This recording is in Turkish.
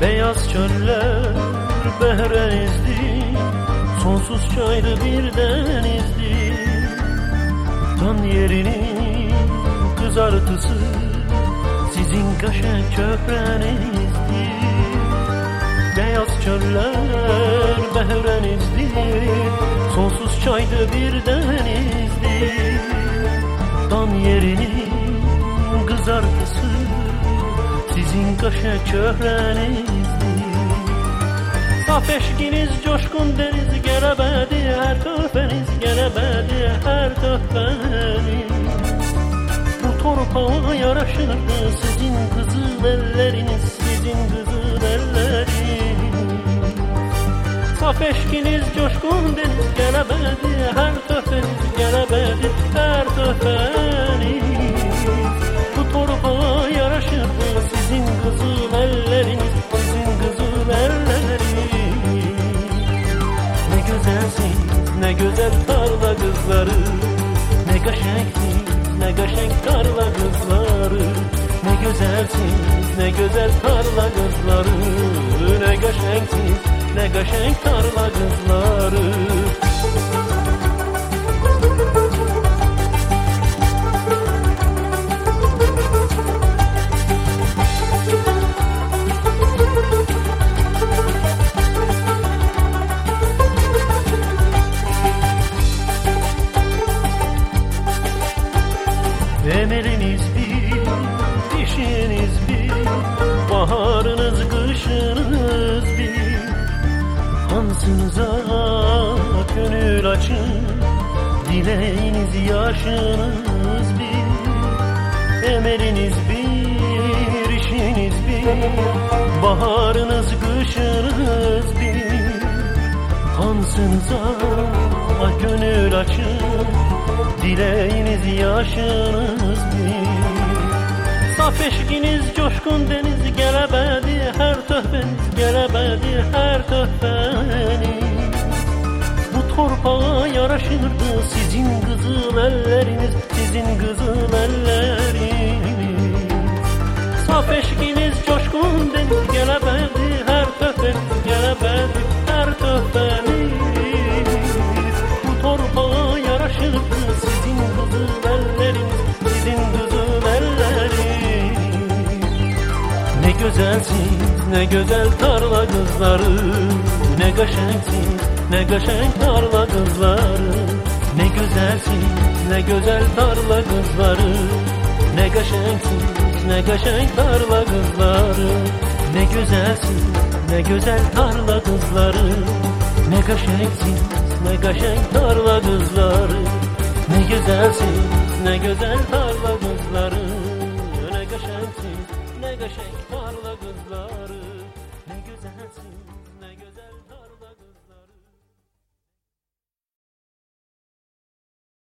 Beyaz çöller behrenizdi Sonsuz çaydı bir denizdi Tan yerini kızartısı Sizin kaşe köprenizdi Beyaz çöller behrenizdi Sonsuz çaydı bir denizdi Tan yerini kızartısı Sizin kaşe çöhrenizdi Saf eşkiniz coşkun deniz Gelebedi her köfeniz Gelebedi her köfeniz. Bu torpağa yaraşırdı Sizin kızıl elleriniz Sizin kızıl elleriniz Saf eşkiniz coşkun deniz Gelebedi her köfeniz Gelebedi her köfeniz ne güzel tarla kızları Ne kaşeksiniz ne kaşek tarla kızları. Ne güzelsiniz ne güzel tarla kızları Ne kaşeksiniz ne kaşek tarla kızları Emeliniz bir, dişiniz bir Baharınız, kışınız bir. Hansınıza gönül açın Dileğiniz, yaşınız bir. Emeliniz bir, işiniz bir Baharınız, kışınız bir. Hansınıza gönül açın Dileğiniz yaşınız bir. Saf eşkiniz coşkun deniz Gelebedi her töhfeniz Gelebedi her töhfeniz. Bu torpağa yaraşırdı Sizin kızıl elleriniz Sizin kızıl elleriniz Ne güzelsiniz ne güzel tarla kızları Ne kaşenksiniz ne kaşen tarla kızları Ne güzelsiniz ne güzel tarla kızları Ne kaşenksiniz ne kaşen tarla kızları Ne güzelsiniz ne güzel tarla kızları Ne kaşenksiniz ne kaşen tarla kızları Ne güzelsiniz ne güzel tarla döşek tarla kızları. Ne güzelsin ne güzel tarla.